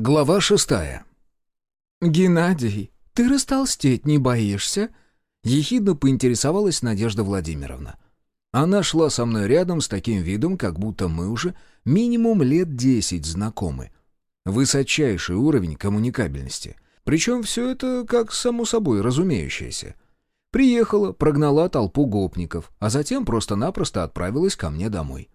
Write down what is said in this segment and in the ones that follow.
Глава шестая. «Геннадий, ты растолстеть не боишься?» Ехидно поинтересовалась Надежда Владимировна. Она шла со мной рядом с таким видом, как будто мы уже минимум лет десять знакомы. Высочайший уровень коммуникабельности. Причем все это как само собой разумеющееся. Приехала, прогнала толпу гопников, а затем просто-напросто отправилась ко мне домой.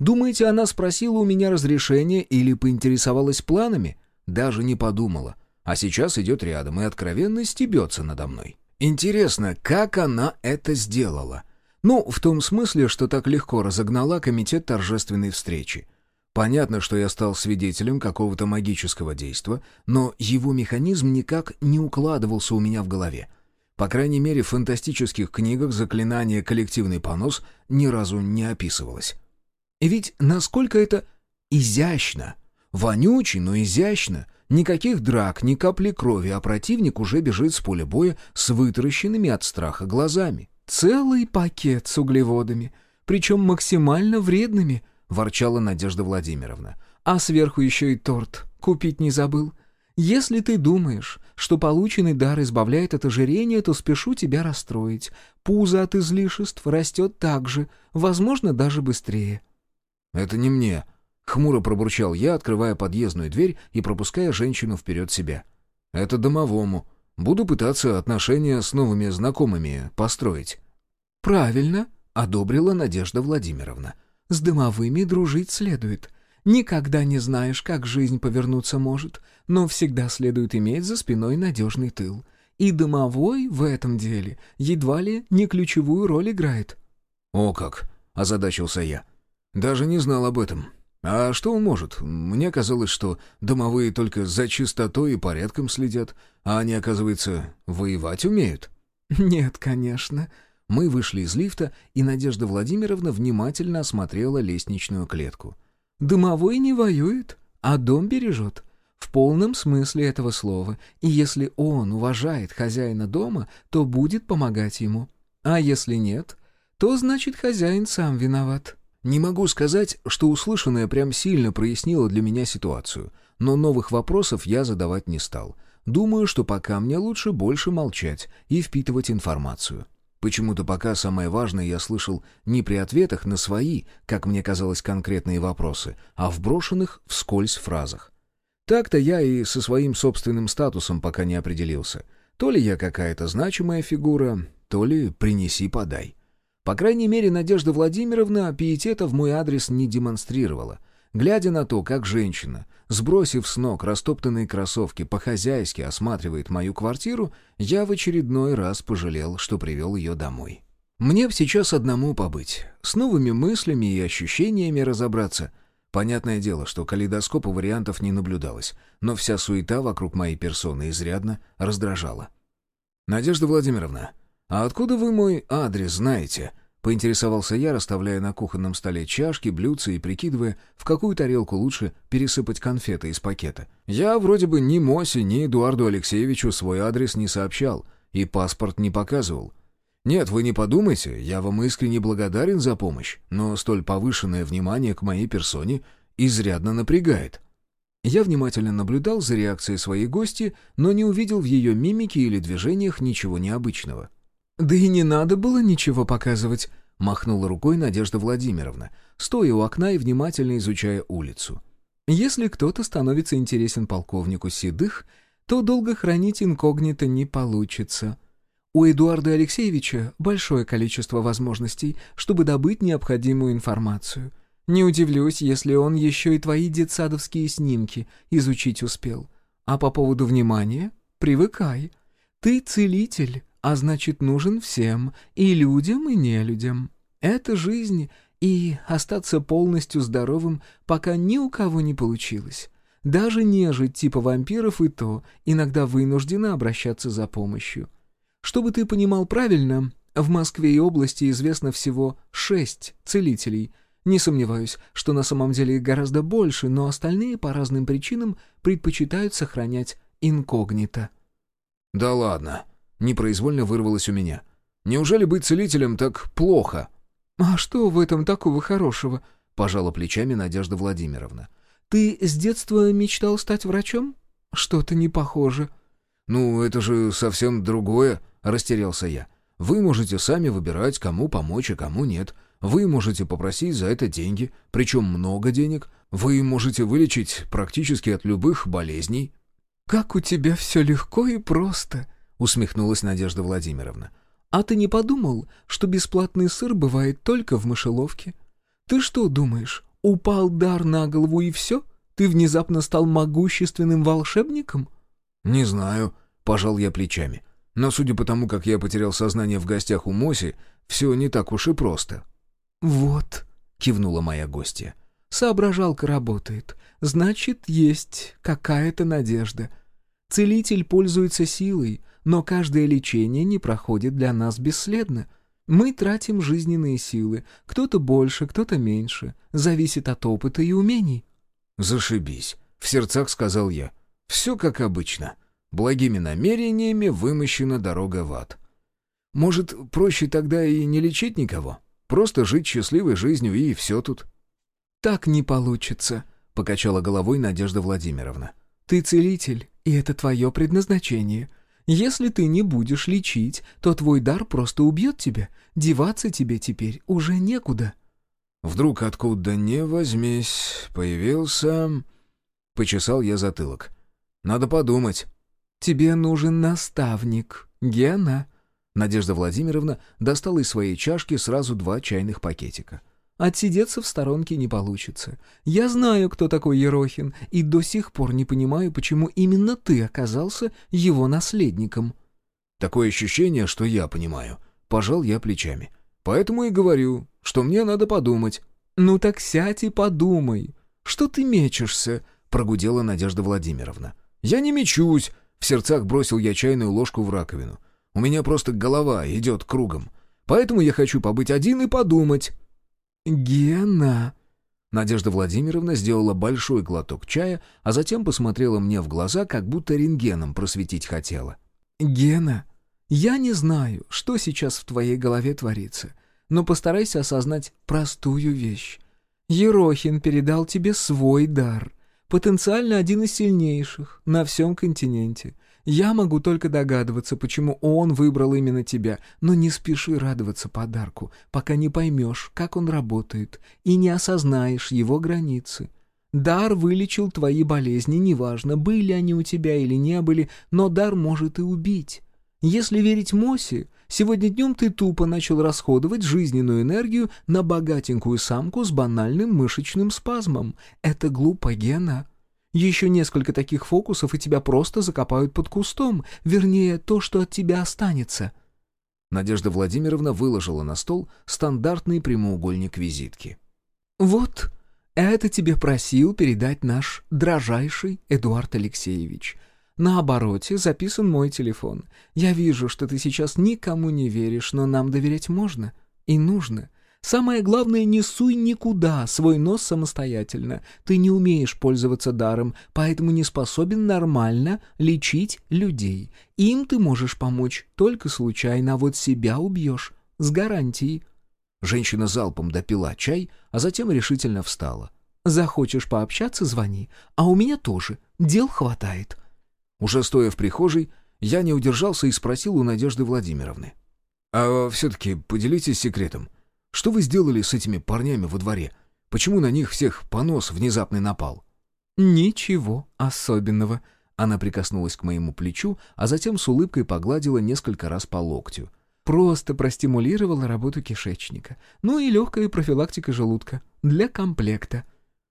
Думаете, она спросила у меня разрешения или поинтересовалась планами? Даже не подумала. А сейчас идет рядом и откровенно стебется надо мной. Интересно, как она это сделала? Ну, в том смысле, что так легко разогнала комитет торжественной встречи. Понятно, что я стал свидетелем какого-то магического действа, но его механизм никак не укладывался у меня в голове. По крайней мере, в фантастических книгах заклинание «коллективный понос» ни разу не описывалось. Ведь насколько это изящно. Вонючий, но изящно. Никаких драк, ни капли крови, а противник уже бежит с поля боя с вытаращенными от страха глазами. «Целый пакет с углеводами, причем максимально вредными», — ворчала Надежда Владимировна. «А сверху еще и торт. Купить не забыл. Если ты думаешь, что полученный дар избавляет от ожирения, то спешу тебя расстроить. Пузо от излишеств растет так же, возможно, даже быстрее. «Это не мне», — хмуро пробурчал я, открывая подъездную дверь и пропуская женщину вперед себя. «Это домовому. Буду пытаться отношения с новыми знакомыми построить». «Правильно», — одобрила Надежда Владимировна. «С домовыми дружить следует. Никогда не знаешь, как жизнь повернуться может, но всегда следует иметь за спиной надежный тыл. И домовой в этом деле едва ли не ключевую роль играет». «О как!» — озадачился я. Даже не знал об этом. А что он может? Мне казалось, что домовые только за чистотой и порядком следят, а они, оказывается, воевать умеют. Нет, конечно. Мы вышли из лифта, и Надежда Владимировна внимательно осмотрела лестничную клетку. Домовой не воюет, а дом бережет. В полном смысле этого слова. И если он уважает хозяина дома, то будет помогать ему. А если нет, то значит хозяин сам виноват. Не могу сказать, что услышанное прям сильно прояснило для меня ситуацию, но новых вопросов я задавать не стал. Думаю, что пока мне лучше больше молчать и впитывать информацию. Почему-то пока самое важное я слышал не при ответах на свои, как мне казалось, конкретные вопросы, а в брошенных вскользь фразах. Так-то я и со своим собственным статусом пока не определился. То ли я какая-то значимая фигура, то ли принеси-подай. По крайней мере, Надежда Владимировна пиетета в мой адрес не демонстрировала. Глядя на то, как женщина, сбросив с ног растоптанные кроссовки, по-хозяйски осматривает мою квартиру, я в очередной раз пожалел, что привел ее домой. Мне сейчас одному побыть, с новыми мыслями и ощущениями разобраться. Понятное дело, что калейдоскопа вариантов не наблюдалось, но вся суета вокруг моей персоны изрядно раздражала. «Надежда Владимировна, а откуда вы мой адрес знаете?» Поинтересовался я, расставляя на кухонном столе чашки, блюдца и прикидывая, в какую тарелку лучше пересыпать конфеты из пакета. Я вроде бы ни Мосе, ни Эдуарду Алексеевичу свой адрес не сообщал и паспорт не показывал. Нет, вы не подумайте, я вам искренне благодарен за помощь, но столь повышенное внимание к моей персоне изрядно напрягает. Я внимательно наблюдал за реакцией своей гости, но не увидел в ее мимике или движениях ничего необычного. «Да и не надо было ничего показывать», — махнула рукой Надежда Владимировна, стоя у окна и внимательно изучая улицу. «Если кто-то становится интересен полковнику Седых, то долго хранить инкогнито не получится. У Эдуарда Алексеевича большое количество возможностей, чтобы добыть необходимую информацию. Не удивлюсь, если он еще и твои детсадовские снимки изучить успел. А по поводу внимания — привыкай. Ты целитель, а значит нужен всем, и людям, и нелюдям. Это жизнь, и остаться полностью здоровым пока ни у кого не получилось. Даже нежить типа вампиров и то иногда вынуждена обращаться за помощью. Чтобы ты понимал правильно, в Москве и области известно всего шесть целителей. Не сомневаюсь, что на самом деле их гораздо больше, но остальные по разным причинам предпочитают сохранять инкогнито. «Да ладно», Непроизвольно вырвалось у меня. «Неужели быть целителем так плохо?» «А что в этом такого хорошего?» — пожала плечами Надежда Владимировна. Ты с детства мечтал стать врачом? Что-то не похоже». «Ну, это же совсем другое», — растерялся я. «Вы можете сами выбирать, кому помочь, а кому нет. Вы можете попросить за это деньги, причем много денег. Вы можете вылечить практически от любых болезней». «Как у тебя все легко и просто», — усмехнулась Надежда Владимировна. «А ты не подумал, что бесплатный сыр бывает только в мышеловке? Ты что думаешь, упал дар на голову и все? Ты внезапно стал могущественным волшебником?» «Не знаю», — пожал я плечами. «Но судя по тому, как я потерял сознание в гостях у Моси, все не так уж и просто». «Вот», — кивнула моя гостья, — «соображалка работает. Значит, есть какая-то надежда. Целитель пользуется силой, но каждое лечение не проходит для нас бесследно. Мы тратим жизненные силы, кто-то больше, кто-то меньше, зависит от опыта и умений». «Зашибись», — в сердцах сказал я. «Все как обычно. Благими намерениями вымощена дорога в ад. Может, проще тогда и не лечить никого?» Просто жить счастливой жизнью и все тут». «Так не получится», — покачала головой Надежда Владимировна. «Ты целитель, и это твое предназначение. Если ты не будешь лечить, то твой дар просто убьет тебя. Деваться тебе теперь уже некуда». Вдруг откуда не возьмись появился... Почесал я затылок. «Надо подумать». «Тебе нужен наставник, Гена», Надежда Владимировна достала из своей чашки сразу два чайных пакетика. Отсидеться в сторонке не получится. Я знаю, кто такой Ерохин, и до сих пор не понимаю, почему именно ты оказался его наследником». «Такое ощущение, что я понимаю». Пожал я плечами. «Поэтому и говорю, что мне надо подумать». «Ну так сядь и подумай. Что ты мечешься?» — прогудела Надежда Владимировна. «Я не мечусь!» — в сердцах бросил я чайную ложку в раковину. У меня просто голова идет кругом. Поэтому я хочу побыть один и подумать». «Гена...» Надежда Владимировна сделала большой глоток чая, а затем посмотрела мне в глаза, как будто рентгеном просветить хотела. «Гена, я не знаю, что сейчас в твоей голове творится, но постарайся осознать простую вещь. Ерохин передал тебе свой дар, потенциально один из сильнейших на всем континенте. Я могу только догадываться, почему он выбрал именно тебя, но не спеши радоваться подарку, пока не поймешь, как он работает, и не осознаешь его границы. Дар вылечил твои болезни, неважно, были они у тебя или не были, но дар может и убить. Если верить Мосе, сегодня днем ты тупо начал расходовать жизненную энергию на богатенькую самку с банальным мышечным спазмом. Это глупо, Гена. Еще несколько таких фокусов, и тебя просто закопают под кустом. Вернее, то, что от тебя останется». Надежда Владимировна выложила на стол стандартный прямоугольник визитки. «Вот, это тебе просил передать наш дрожайший Эдуард Алексеевич. На обороте записан мой телефон. Я вижу, что ты сейчас никому не веришь, но нам доверять можно и нужно. Самое главное, не суй никуда свой нос самостоятельно. Ты не умеешь пользоваться даром, поэтому не способен нормально лечить людей. Им ты можешь помочь только случайно, а вот себя убьешь. С гарантией. Женщина залпом допила чай, а затем решительно встала. «Захочешь пообщаться — звони. А у меня тоже. Дел хватает». Уже стоя в прихожей, я не удержался и спросил у Надежды Владимировны. «А все-таки поделитесь секретом. Что вы сделали с этими парнями во дворе? Почему на них всех понос внезапный напал?» «Ничего особенного». Она прикоснулась к моему плечу, а затем с улыбкой погладила несколько раз по локтю. Просто простимулировала работу кишечника. Ну и легкая профилактика желудка. Для комплекта.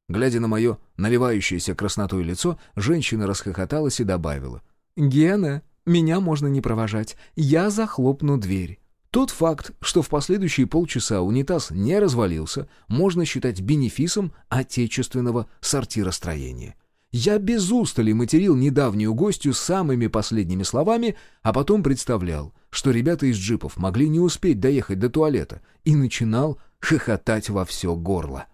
Глядя на мое наливающееся краснотой лицо, женщина расхохоталась и добавила. «Гена, меня можно не провожать. Я захлопну дверь». Тот факт, что в последующие полчаса унитаз не развалился, можно считать бенефисом отечественного сортиростроения. Я без устали материл недавнюю гостью самыми последними словами, а потом представлял, что ребята из джипов могли не успеть доехать до туалета, и начинал хохотать во все горло.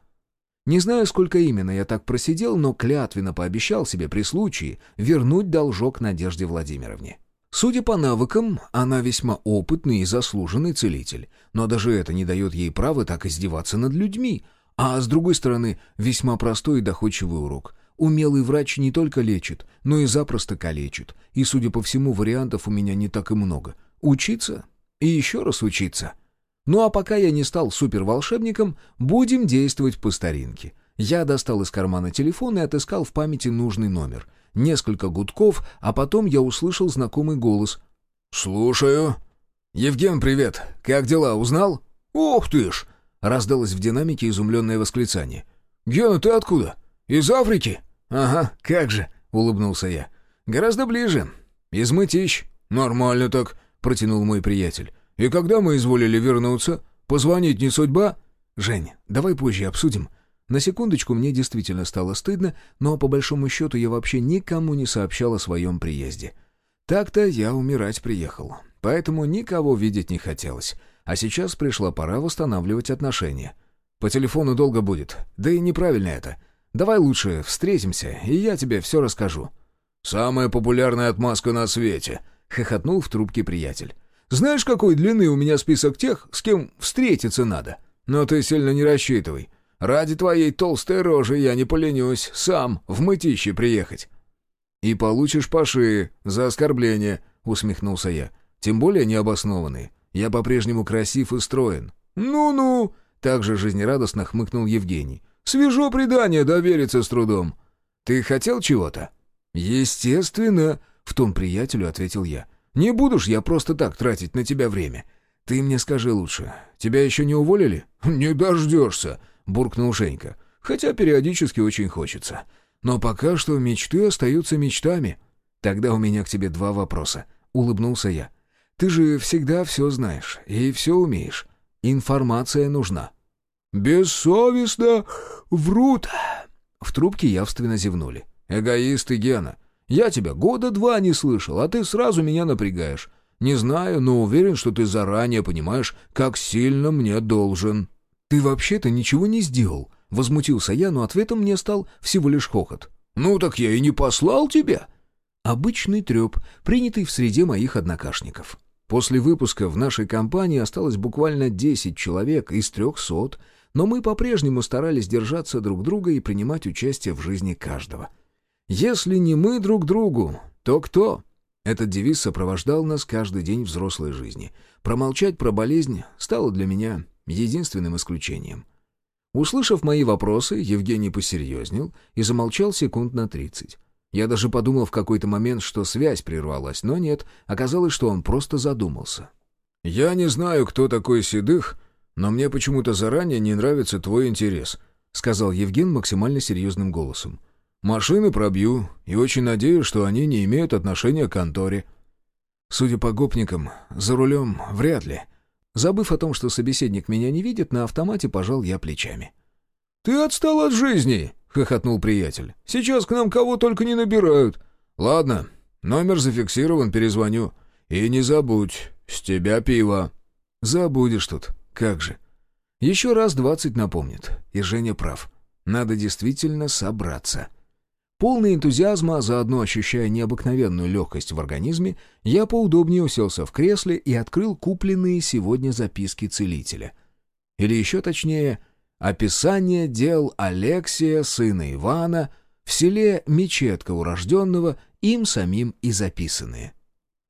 Не знаю, сколько именно я так просидел, но клятвенно пообещал себе при случае вернуть должок Надежде Владимировне. Судя по навыкам, она весьма опытный и заслуженный целитель, но даже это не дает ей права так издеваться над людьми, А с другой стороны, весьма простой и доходчивый урок. Умелый врач не только лечит, но и запросто калечит. И, судя по всему, вариантов у меня не так и много. Учиться и еще раз учиться. Ну а пока я не стал суперволшебником, будем действовать по старинке. Я достал из кармана телефон и отыскал в памяти нужный номер. Несколько гудков, а потом я услышал знакомый голос. «Слушаю». «Евген, привет. Как дела, узнал?» «Ох ты ж!» — раздалось в динамике изумленное восклицание. «Гена, ты откуда? Из Африки?» «Ага, как же!» — улыбнулся я. «Гораздо ближе. Из Мытищ». «Нормально так», — протянул мой приятель. «И когда мы изволили вернуться? Позвонить не судьба?» «Жень, давай позже обсудим. На секундочку мне действительно стало стыдно, но по большому счету я вообще никому не сообщал о своем приезде. Так-то я умирать приехал, поэтому никого видеть не хотелось. А сейчас пришла пора восстанавливать отношения. По телефону долго будет, да и неправильно это. Давай лучше встретимся, и я тебе все расскажу». «Самая популярная отмазка на свете», — хохотнул в трубке приятель. «Знаешь, какой длины у меня список тех, с кем встретиться надо? Но ты сильно не рассчитывай. Ради твоей толстой рожи я не поленюсь сам в мытище приехать». «И получишь по шее за оскорбление», — усмехнулся я. «Тем более необоснованные. Я по-прежнему красив и строен». «Ну-ну», — также жизнерадостно хмыкнул Евгений. «Свежо предание, довериться с трудом». «Ты хотел чего-то?» «Естественно», — в том приятелю ответил я. «Не буду ж я просто так тратить на тебя время. Ты мне скажи лучше, тебя еще не уволили?» «Не дождешься», — буркнул Женька. «Хотя периодически очень хочется. Но пока что мечты остаются мечтами». «Тогда у меня к тебе два вопроса», — улыбнулся я. «Ты же всегда все знаешь и все умеешь. Информация нужна». «Бессовестно врут!» В трубке явственно зевнули. «Эгоисты, Гена. Я тебя года два не слышал, а ты сразу меня напрягаешь. Не знаю, но уверен, что ты заранее понимаешь, как сильно мне должен». «Ты вообще-то ничего не сделал», — возмутился я, но ответом мне стал всего лишь хохот. «Ну так я и не послал тебя». Обычный треп, принятый в среде моих однокашников. После выпуска в нашей компании осталось буквально 10 человек из 300, но мы по-прежнему старались держаться друг друга и принимать участие в жизни каждого. «Если не мы друг другу, то кто?» Этот девиз сопровождал нас каждый день взрослой жизни. Промолчать про болезнь стало для меня единственным исключением. Услышав мои вопросы, Евгений посерьезнел и замолчал секунд на тридцать. Я даже подумал в какой-то момент, что связь прервалась, но нет, оказалось, что он просто задумался. «Я не знаю, кто такой Седых, но мне почему-то заранее не нравится твой интерес», сказал Евген максимально серьезным голосом. «Машины пробью, и очень надеюсь, что они не имеют отношения к конторе». Судя по гопникам, за рулем вряд ли. Забыв о том, что собеседник меня не видит, на автомате пожал я плечами. «Ты отстал от жизни!» — хохотнул приятель. «Сейчас к нам кого только не набирают. Ладно, номер зафиксирован, перезвоню. И не забудь, с тебя пиво». «Забудешь тут, как же». Еще раз двадцать напомнит, и Женя прав. Надо действительно собраться. Полный энтузиазма, заодно ощущая необыкновенную легкость в организме, я поудобнее уселся в кресле и открыл купленные сегодня записки целителя. Или еще точнее, описание дел Алексия, сына Ивана, в селе Мечетка урожденного, им самим и записанные.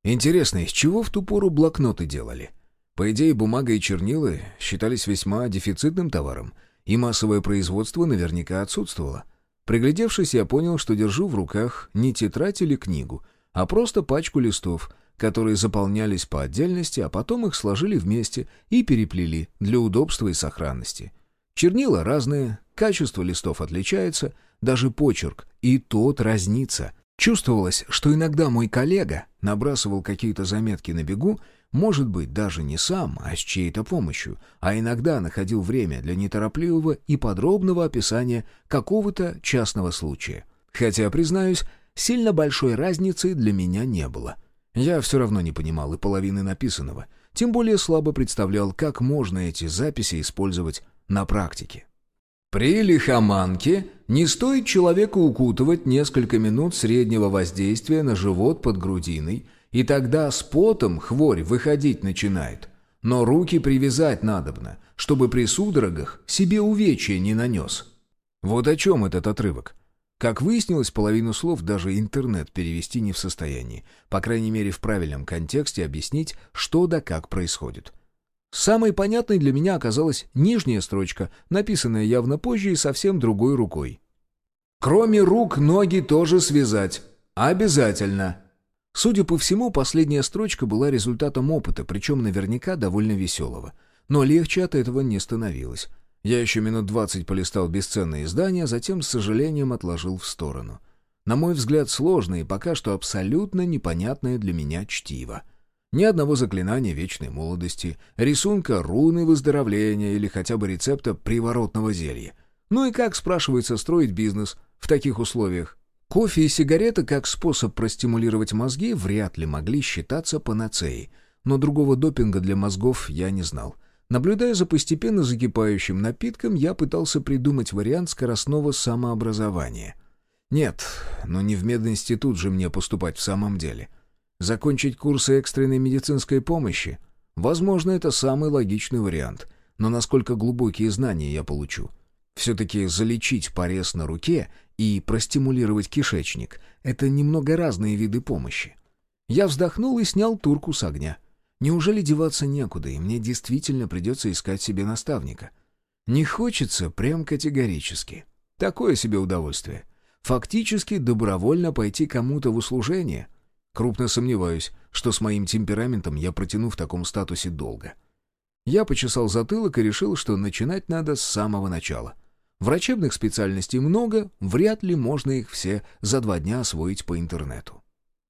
Интересно, из чего в ту пору блокноты делали? По идее, бумага и чернила считались весьма дефицитным товаром, и массовое производство наверняка отсутствовало. Приглядевшись, я понял, что держу в руках не тетрадь или книгу, а просто пачку листов, которые заполнялись по отдельности, а потом их сложили вместе и переплели для удобства и сохранности. Чернила разные, качество листов отличается, даже почерк, и тот разнится. Чувствовалось, что иногда мой коллега набрасывал какие-то заметки на бегу, может быть, даже не сам, а с чьей-то помощью, а иногда находил время для неторопливого и подробного описания какого-то частного случая. Хотя, признаюсь, сильно большой разницы для меня не было. Я все равно не понимал и половины написанного, тем более слабо представлял, как можно эти записи использовать на практике. При лихоманке не стоит человеку укутывать несколько минут среднего воздействия на живот под грудиной – и тогда с потом хворь выходить начинает. Но руки привязать надобно, чтобы при судорогах себе увечья не нанес. Вот о чем этот отрывок. Как выяснилось, половину слов даже интернет перевести не в состоянии, по крайней мере в правильном контексте объяснить, что да как происходит. Самой понятной для меня оказалась нижняя строчка, написанная явно позже и совсем другой рукой. «Кроме рук, ноги тоже связать. Обязательно!» Судя по всему, последняя строчка была результатом опыта, причем наверняка довольно веселого. Но легче от этого не становилось. Я еще минут двадцать полистал бесценные издания, затем с сожалением отложил в сторону. На мой взгляд, сложное и пока что абсолютно непонятное для меня чтиво. Ни одного заклинания вечной молодости, рисунка руны выздоровления или хотя бы рецепта приворотного зелья. Ну и как, спрашивается, строить бизнес в таких условиях? Кофе и сигареты как способ простимулировать мозги вряд ли могли считаться панацеей, но другого допинга для мозгов я не знал. Наблюдая за постепенно закипающим напитком, я пытался придумать вариант скоростного самообразования. Нет, но не в мединститут же мне поступать в самом деле. Закончить курсы экстренной медицинской помощи? Возможно, это самый логичный вариант. Но насколько глубокие знания я получу? Все-таки залечить порез на руке и простимулировать кишечник — это немного разные виды помощи. Я вздохнул и снял турку с огня. Неужели деваться некуда, и мне действительно придется искать себе наставника? Не хочется прям категорически. Такое себе удовольствие. Фактически добровольно пойти кому-то в услужение. Крупно сомневаюсь, что с моим темпераментом я протяну в таком статусе долго. Я почесал затылок и решил, что начинать надо с самого начала. Врачебных специальностей много, вряд ли можно их все за два дня освоить по интернету.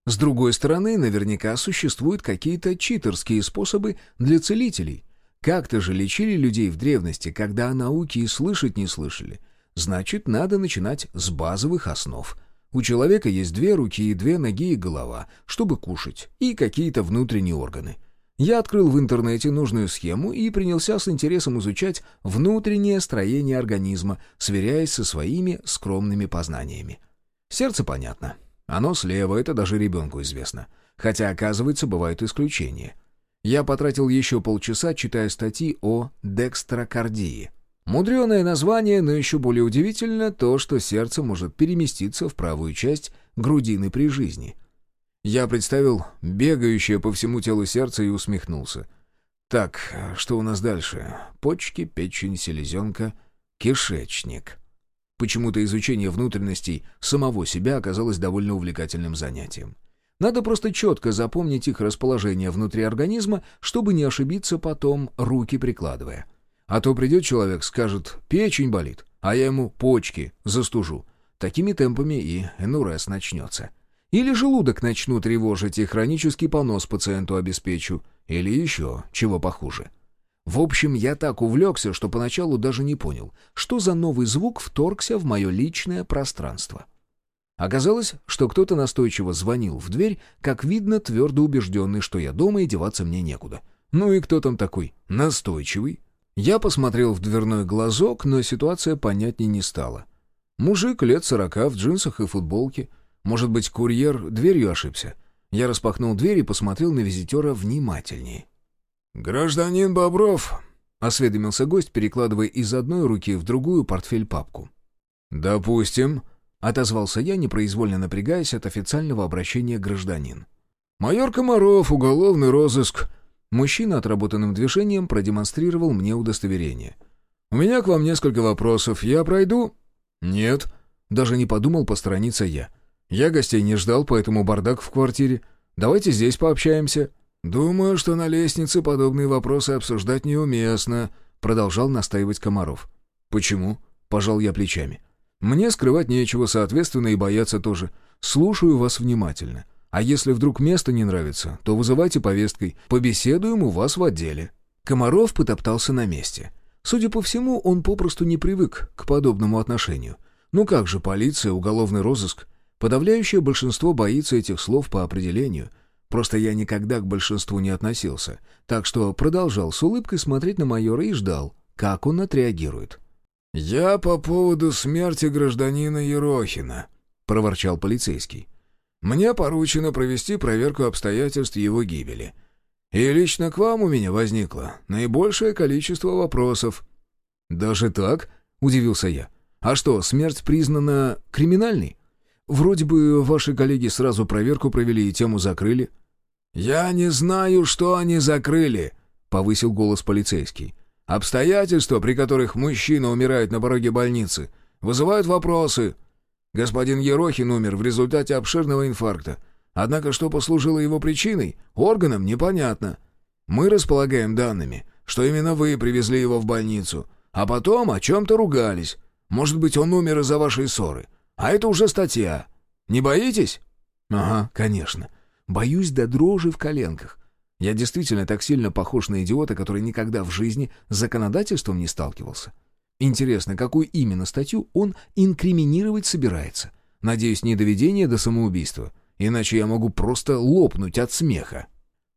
С другой стороны, наверняка существуют какие-то читерские способы для целителей. Как-то же лечили людей в древности, когда о науке и слышать не слышали. Значит, надо начинать с базовых основ. У человека есть две руки и две ноги и голова, чтобы кушать, и какие-то внутренние органы. Я открыл в интернете нужную схему и принялся с интересом изучать внутреннее строение организма, сверяясь со своими скромными познаниями. Сердце понятно. Оно слева, это даже ребенку известно. Хотя, оказывается, бывают исключения. Я потратил еще полчаса, читая статьи о декстрокардии. Мудреное название, но еще более удивительно то, что сердце может переместиться в правую часть грудины при жизни. Я представил бегающее по всему телу сердце и усмехнулся. Так, что у нас дальше? Почки, печень, селезенка, кишечник. Почему-то изучение внутренностей самого себя оказалось довольно увлекательным занятием. Надо просто четко запомнить их расположение внутри организма, чтобы не ошибиться потом, руки прикладывая. А то придет человек, скажет «печень болит», а я ему «почки» застужу. Такими темпами и энурез начнется. Или желудок начну тревожить и хронический понос пациенту обеспечу. Или еще чего похуже. В общем, я так увлекся, что поначалу даже не понял, что за новый звук вторгся в мое личное пространство. Оказалось, что кто-то настойчиво звонил в дверь, как видно, твердо убежденный, что я дома и деваться мне некуда. Ну и кто там такой? Настойчивый? Я посмотрел в дверной глазок, но ситуация понятней не стала. Мужик лет сорока в джинсах и футболке. Может быть, курьер дверью ошибся. Я распахнул дверь и посмотрел на визитера внимательнее. «Гражданин Бобров», — осведомился гость, перекладывая из одной руки в другую портфель-папку. «Допустим», — отозвался я, непроизвольно напрягаясь от официального обращения гражданин. «Майор Комаров, уголовный розыск». Мужчина отработанным движением продемонстрировал мне удостоверение. «У меня к вам несколько вопросов. Я пройду?» «Нет». Даже не подумал посторониться я. «Я гостей не ждал, поэтому бардак в квартире. Давайте здесь пообщаемся». «Думаю, что на лестнице подобные вопросы обсуждать неуместно», — продолжал настаивать Комаров. «Почему?» — пожал я плечами. «Мне скрывать нечего, соответственно, и бояться тоже. Слушаю вас внимательно. А если вдруг место не нравится, то вызывайте повесткой. Побеседуем у вас в отделе». Комаров потоптался на месте. Судя по всему, он попросту не привык к подобному отношению. Ну как же полиция, уголовный розыск? Подавляющее большинство боится этих слов по определению — Просто я никогда к большинству не относился, так что продолжал с улыбкой смотреть на майора и ждал, как он отреагирует. «Я по поводу смерти гражданина Ерохина», — проворчал полицейский. «Мне поручено провести проверку обстоятельств его гибели. И лично к вам у меня возникло наибольшее количество вопросов». «Даже так?» — удивился я. «А что, смерть признана криминальной? Вроде бы ваши коллеги сразу проверку провели и тему закрыли». «Я не знаю, что они закрыли», — повысил голос полицейский. «Обстоятельства, при которых мужчина умирает на пороге больницы, вызывают вопросы. Господин Ерохин умер в результате обширного инфаркта. Однако что послужило его причиной, органам непонятно. Мы располагаем данными, что именно вы привезли его в больницу, а потом о чем-то ругались. Может быть, он умер из-за вашей ссоры. А это уже статья. Не боитесь?» «Ага, конечно. Боюсь до дрожи в коленках. Я действительно так сильно похож на идиота, который никогда в жизни с законодательством не сталкивался. Интересно, какую именно статью он инкриминировать собирается? Надеюсь, не доведение до самоубийства, иначе я могу просто лопнуть от смеха.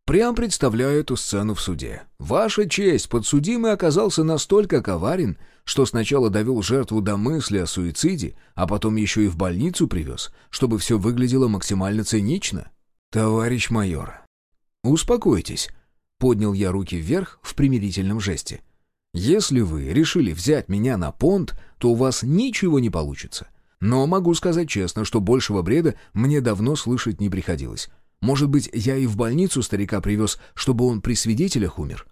Прям представляю эту сцену в суде. Ваша честь, подсудимый оказался настолько коварен, что сначала довел жертву до мысли о суициде, а потом еще и в больницу привез, чтобы все выглядело максимально цинично. «Товарищ майор, успокойтесь», — поднял я руки вверх в примирительном жесте. «Если вы решили взять меня на понт, то у вас ничего не получится. Но могу сказать честно, что большего бреда мне давно слышать не приходилось. Может быть, я и в больницу старика привез, чтобы он при свидетелях умер?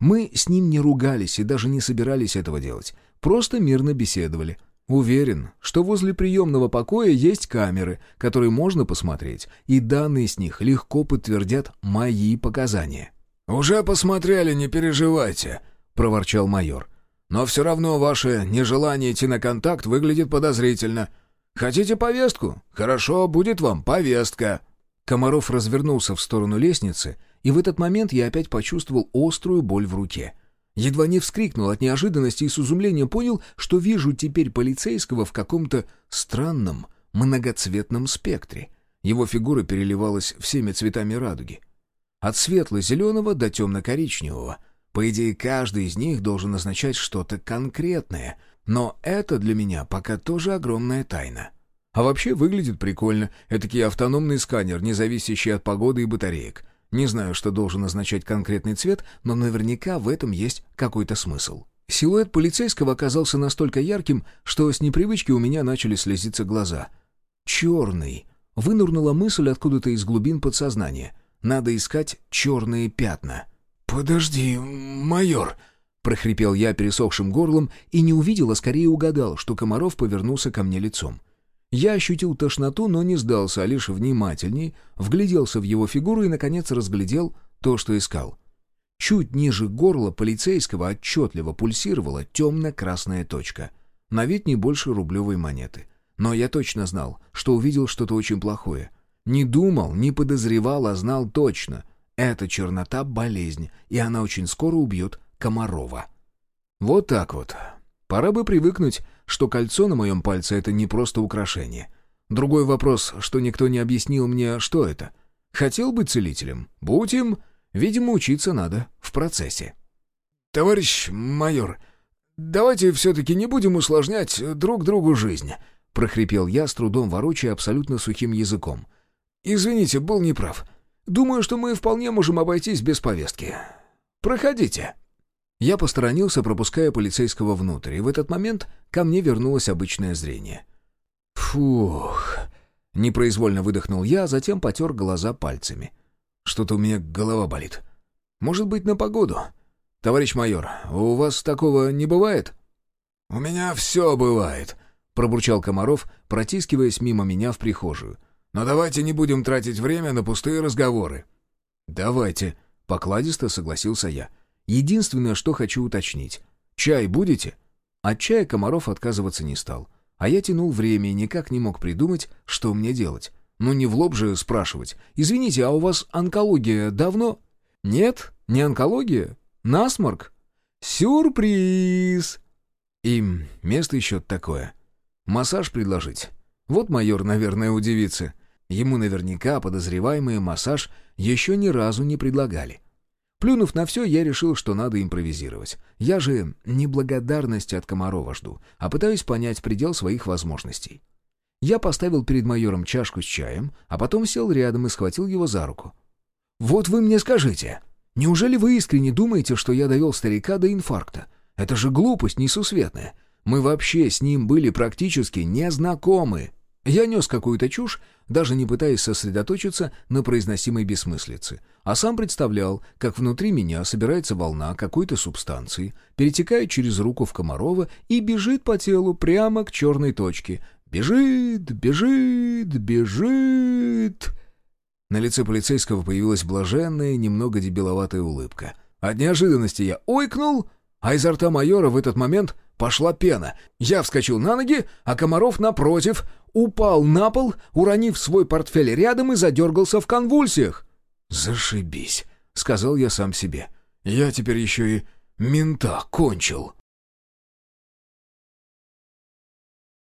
Мы с ним не ругались и даже не собирались этого делать. Просто мирно беседовали. Уверен, что возле приемного покоя есть камеры, которые можно посмотреть, и данные с них легко подтвердят мои показания». «Уже посмотрели, не переживайте», — проворчал майор. «Но все равно ваше нежелание идти на контакт выглядит подозрительно. Хотите повестку? Хорошо, будет вам повестка». Комаров развернулся в сторону лестницы, и в этот момент я опять почувствовал острую боль в руке. Едва не вскрикнул от неожиданности и с изумлением понял, что вижу теперь полицейского в каком-то странном, многоцветном спектре. Его фигура переливалась всеми цветами радуги. От светло-зеленого до темно-коричневого. По идее, каждый из них должен означать что-то конкретное, но это для меня пока тоже огромная тайна. А вообще выглядит прикольно. Этакий автономный сканер, не зависящий от погоды и батареек. Не знаю, что должен означать конкретный цвет, но наверняка в этом есть какой-то смысл. Силуэт полицейского оказался настолько ярким, что с непривычки у меня начали слезиться глаза. «Черный!» — вынурнула мысль откуда-то из глубин подсознания. «Надо искать черные пятна». «Подожди, майор!» — прохрипел я пересохшим горлом и не увидел, а скорее угадал, что Комаров повернулся ко мне лицом. Я ощутил тошноту, но не сдался, а лишь внимательней, вгляделся в его фигуру и, наконец, разглядел то, что искал. Чуть ниже горла полицейского отчетливо пульсировала темно-красная точка. На вид не больше рублевой монеты. Но я точно знал, что увидел что-то очень плохое. Не думал, не подозревал, а знал точно. Эта чернота — болезнь, и она очень скоро убьет Комарова. Вот так вот. Пора бы привыкнуть что кольцо на моем пальце — это не просто украшение. Другой вопрос, что никто не объяснил мне, что это. Хотел быть целителем? Будь им. Видимо, учиться надо в процессе. «Товарищ майор, давайте все-таки не будем усложнять друг другу жизнь», — прохрипел я, с трудом ворочая абсолютно сухим языком. «Извините, был неправ. Думаю, что мы вполне можем обойтись без повестки. Проходите». Я посторонился, пропуская полицейского внутрь, и в этот момент ко мне вернулось обычное зрение. «Фух!» — непроизвольно выдохнул я, а затем потер глаза пальцами. «Что-то у меня голова болит. Может быть, на погоду? Товарищ майор, у вас такого не бывает?» «У меня все бывает», — пробурчал Комаров, протискиваясь мимо меня в прихожую. «Но давайте не будем тратить время на пустые разговоры». «Давайте», — покладисто согласился я. Единственное, что хочу уточнить. Чай будете? От чая Комаров отказываться не стал. А я тянул время и никак не мог придумать, что мне делать. Ну не в лоб же спрашивать. «Извините, а у вас онкология давно?» «Нет, не онкология. Насморк». «Сюрприз!» И место еще такое. Массаж предложить. Вот майор, наверное, удивится. Ему наверняка подозреваемые массаж еще ни разу не предлагали. Плюнув на все, я решил, что надо импровизировать. Я же не благодарности от Комарова жду, а пытаюсь понять предел своих возможностей. Я поставил перед майором чашку с чаем, а потом сел рядом и схватил его за руку. «Вот вы мне скажите, Неужели вы искренне думаете, что я довел старика до инфаркта? Это же глупость несусветная. Мы вообще с ним были практически незнакомы. Я нес какую-то чушь, даже не пытаясь сосредоточиться на произносимой бессмыслице, а сам представлял, как внутри меня собирается волна какой-то субстанции, перетекает через руку в Комарова и бежит по телу прямо к черной точке. Бежит, бежит, бежит... На лице полицейского появилась блаженная, немного дебиловатая улыбка. От неожиданности я ойкнул, а изо рта майора в этот момент пошла пена. Я вскочил на ноги, а Комаров, напротив, упал на пол, уронив свой портфель рядом и задергался в конвульсиях. «Зашибись», — сказал я сам себе. «Я теперь еще и мента кончил».